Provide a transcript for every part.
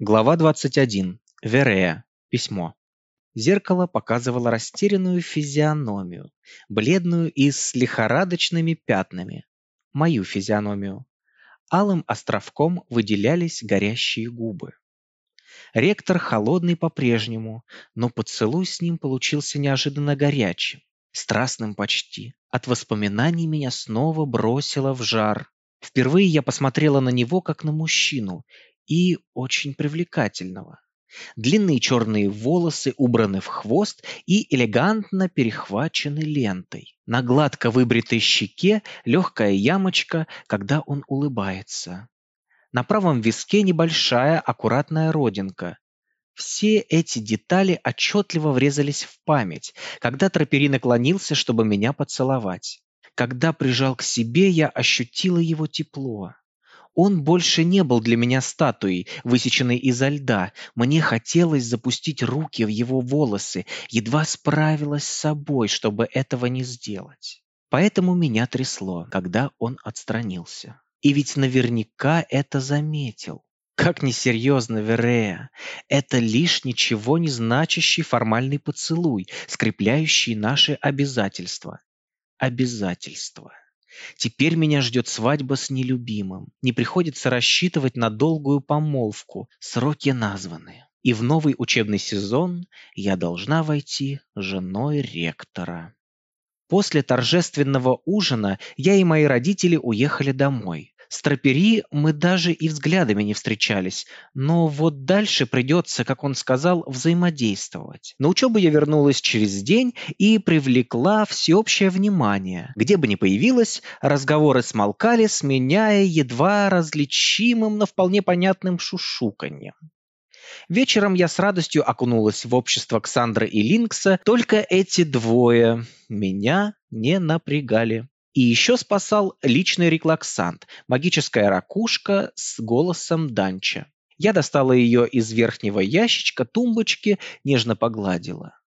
Глава 21. Верея. Письмо. Зеркало показывало растерянную физиономию, бледную и с лихорадочными пятнами. Мою физиономию. Алым островком выделялись горящие губы. Ректор холодный по-прежнему, но поцелуй с ним получился неожиданно горячим, страстным почти. От воспоминаний меня снова бросило в жар. Впервые я посмотрела на него как на мужчину и очень привлекательного. Длинные черные волосы убраны в хвост и элегантно перехвачены лентой. На гладко выбритой щеке легкая ямочка, когда он улыбается. На правом виске небольшая аккуратная родинка. Все эти детали отчетливо врезались в память, когда Тропери наклонился, чтобы меня поцеловать. Когда прижал к себе, я ощутила его тепло. Он больше не был для меня статуей, высеченной изо льда. Мне хотелось запустить руки в его волосы, едва справилась с собой, чтобы этого не сделать. Поэтому меня трясло, когда он отстранился. И ведь наверняка это заметил. Как несерьезно, Верея. Это лишь ничего не значащий формальный поцелуй, скрепляющий наши обязательства. Обязательства. Теперь меня ждет свадьба с нелюбимым. Не приходится рассчитывать на долгую помолвку. Сроки названы. И в новый учебный сезон я должна войти женой ректора. После торжественного ужина я и мои родители уехали домой. С Тропери мы даже и взглядами не встречались, но вот дальше придется, как он сказал, взаимодействовать. На учебу я вернулась через день и привлекла всеобщее внимание. Где бы ни появилась, разговоры смолкали, сменяя едва различимым, но вполне понятным шушуканьем. Вечером я с радостью окунулась в общество Ксандра и Линкса, только эти двое меня не напрягали. И еще спасал личный реклаксант, магическая ракушка с голосом Данча. Я достала ее из верхнего ящичка тумбочки, нежно погладила.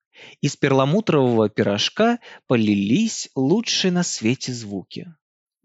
Из перламутрового пирожка полились лучшие на свете звуки.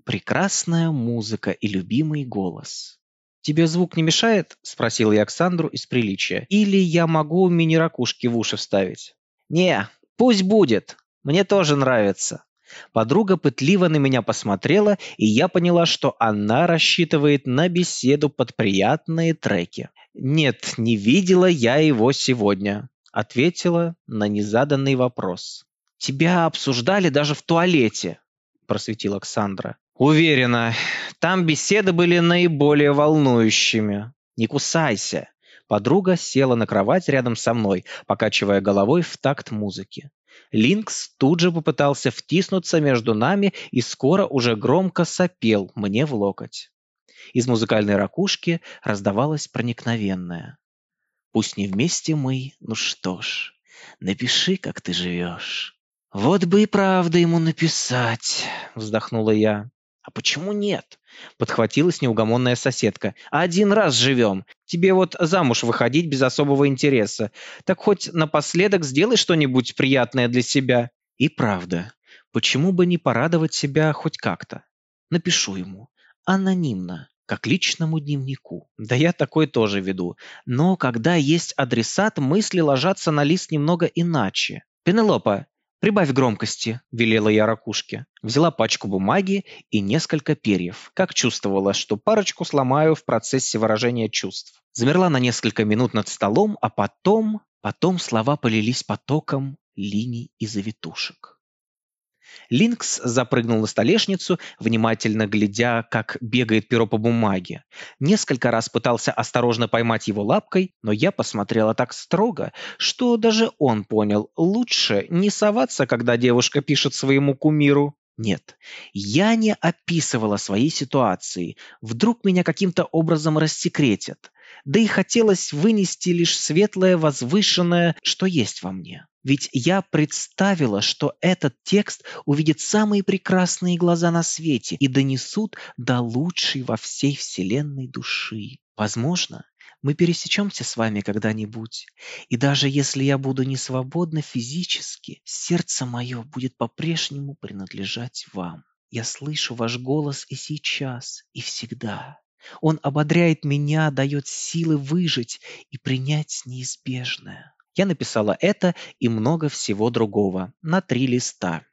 Прекрасная музыка и любимый голос. «Тебе звук не мешает?» – спросил я Оксандру из приличия. «Или я могу мини-ракушки в уши вставить?» «Не, пусть будет. Мне тоже нравится», Подруга пытливо на меня посмотрела, и я поняла, что она рассчитывает на беседу под приятные треки. «Нет, не видела я его сегодня», — ответила на незаданный вопрос. «Тебя обсуждали даже в туалете», — просветила Оксандра. «Уверена, там беседы были наиболее волнующими. Не кусайся». Подруга села на кровать рядом со мной, покачивая головой в такт музыки. Линкс тут же попытался втиснуться между нами и скоро уже громко сопел мне в локоть. Из музыкальной ракушки раздавалось проникновенное. «Пусть не вместе мы, ну что ж, напиши, как ты живешь». «Вот бы и правда ему написать», — вздохнула я. «А почему нет?» — подхватилась неугомонная соседка. «Один раз живем. Тебе вот замуж выходить без особого интереса. Так хоть напоследок сделай что-нибудь приятное для себя». И правда, почему бы не порадовать себя хоть как-то? Напишу ему. Анонимно как личному дневнику. Да я такой тоже веду. Но когда есть адресат, мысли ложатся на лист немного иначе. «Пенелопа, «Прибавь громкости», — велела я ракушке. Взяла пачку бумаги и несколько перьев, как чувствовала, что парочку сломаю в процессе выражения чувств. Замерла на несколько минут над столом, а потом... Потом слова полились потоком линий и завитушек. Линкс запрыгнул на столешницу, внимательно глядя, как бегает перо по бумаге. Несколько раз пытался осторожно поймать его лапкой, но я посмотрела так строго, что даже он понял, лучше не соваться, когда девушка пишет своему кумиру. Нет, я не описывала своей ситуации. Вдруг меня каким-то образом рассекретят. Да и хотелось вынести лишь светлое, возвышенное, что есть во мне. Ведь я представила, что этот текст увидит самые прекрасные глаза на свете и донесут до лучшей во всей вселенной души. Возможно, мы пересечемся с вами когда-нибудь, и даже если я буду не свободна физически, сердце мое будет по-прежнему принадлежать вам. Я слышу ваш голос и сейчас, и всегда. Он ободряет меня, дает силы выжить и принять неизбежное. Я написала это и много всего другого на три листа.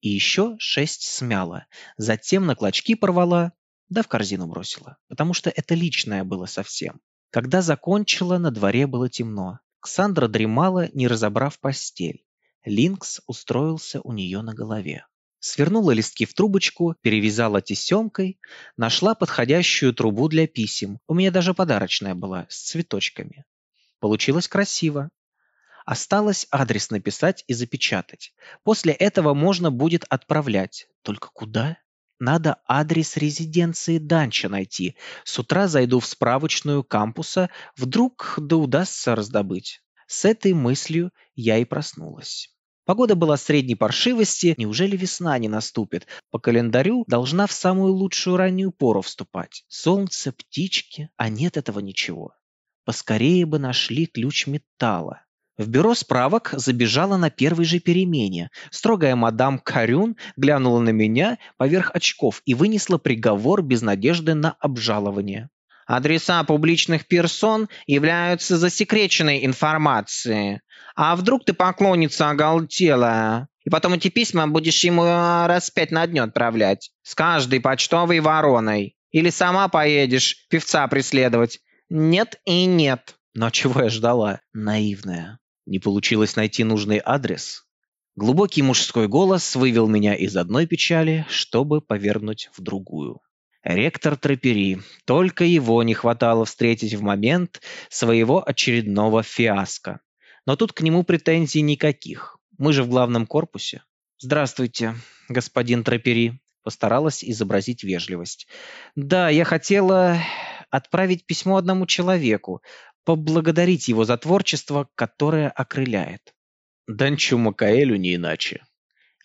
И еще шесть смяла, затем на клочки порвала, да в корзину бросила, потому что это личное было совсем. Когда закончила, на дворе было темно. Ксандра дремала, не разобрав постель. Линкс устроился у нее на голове. Свернула листки в трубочку, перевязала тесемкой, нашла подходящую трубу для писем. У меня даже подарочная была, с цветочками. Получилось красиво. Осталось адрес написать и запечатать. После этого можно будет отправлять. Только куда? Надо адрес резиденции Данча найти. С утра зайду в справочную кампуса, вдруг да удастся раздобыть. С этой мыслью я и проснулась. Погода была средней паршивости, неужели весна не наступит? По календарю должна в самую лучшую раннюю пору вступать. Солнце, птички, а нет этого ничего. Поскорее бы нашли ключ металла. В бюро справок забежала на первой же перемене. Строгая мадам Карюн глянула на меня поверх очков и вынесла приговор без надежды на обжалование. Адреса публичных персон являются засекреченной информацией. А вдруг ты поклонница оголтелая? И потом эти письма будешь ему раз пять на дню отправлять. С каждой почтовой вороной. Или сама поедешь певца преследовать. Нет и нет. Но чего я ждала? Наивная. Не получилось найти нужный адрес. Глубокий мужской голос вывел меня из одной печали, чтобы повернуть в другую. Ректор Трапери. Только его не хватало встретить в момент своего очередного фиаско. Но тут к нему претензий никаких. Мы же в главном корпусе. «Здравствуйте, господин Трапери», — постаралась изобразить вежливость. «Да, я хотела отправить письмо одному человеку поблагодарить его за творчество, которое окрыляет. Данчу Макаэлю не иначе.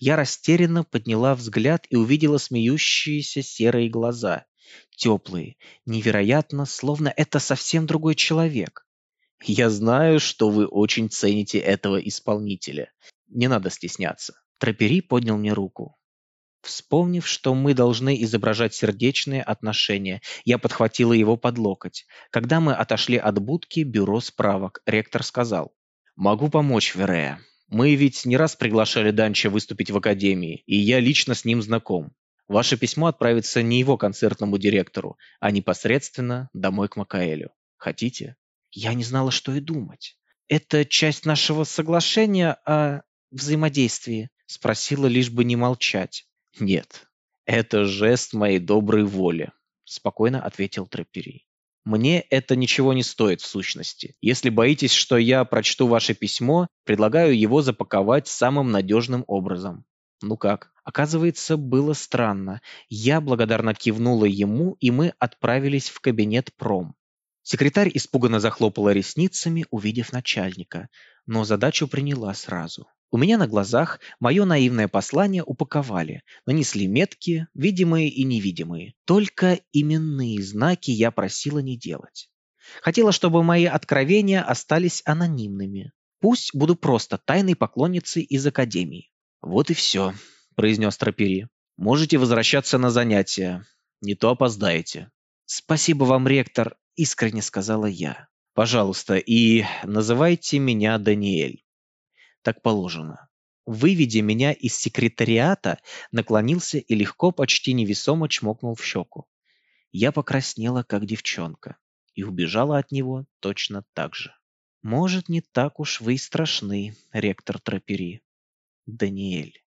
Я растерянно подняла взгляд и увидела смеющиеся серые глаза. Теплые, невероятно, словно это совсем другой человек. Я знаю, что вы очень цените этого исполнителя. Не надо стесняться. Трапери поднял мне руку. Вспомнив, что мы должны изображать сердечные отношения, я подхватила его под локоть. Когда мы отошли от будки бюро справок, ректор сказал. «Могу помочь, Верея. Мы ведь не раз приглашали Данча выступить в академии, и я лично с ним знаком. Ваше письмо отправится не его концертному директору, а непосредственно домой к Макаэлю. Хотите?» Я не знала, что и думать. «Это часть нашего соглашения о взаимодействии?» Спросила, лишь бы не молчать. «Нет, это жест моей доброй воли», — спокойно ответил Трапери. «Мне это ничего не стоит в сущности. Если боитесь, что я прочту ваше письмо, предлагаю его запаковать самым надежным образом. Ну как? Оказывается, было странно. Я благодарно кивнула ему, и мы отправились в кабинет пром. Секретарь испуганно захлопала ресницами, увидев начальника, но задачу приняла сразу. У меня на глазах мое наивное послание упаковали, нанесли метки, видимые и невидимые. Только именные знаки я просила не делать. Хотела, чтобы мои откровения остались анонимными. Пусть буду просто тайной поклонницей из Академии. «Вот и все», — произнес Трапери. «Можете возвращаться на занятия. Не то опоздаете». «Спасибо вам, ректор», — искренне сказала я. «Пожалуйста, и называйте меня Даниэль» так положено. Выведя меня из секретариата, наклонился и легко, почти невесомо чмокнул в щеку. Я покраснела, как девчонка, и убежала от него точно так же. Может, не так уж вы и страшны, ректор Трапери. Даниэль.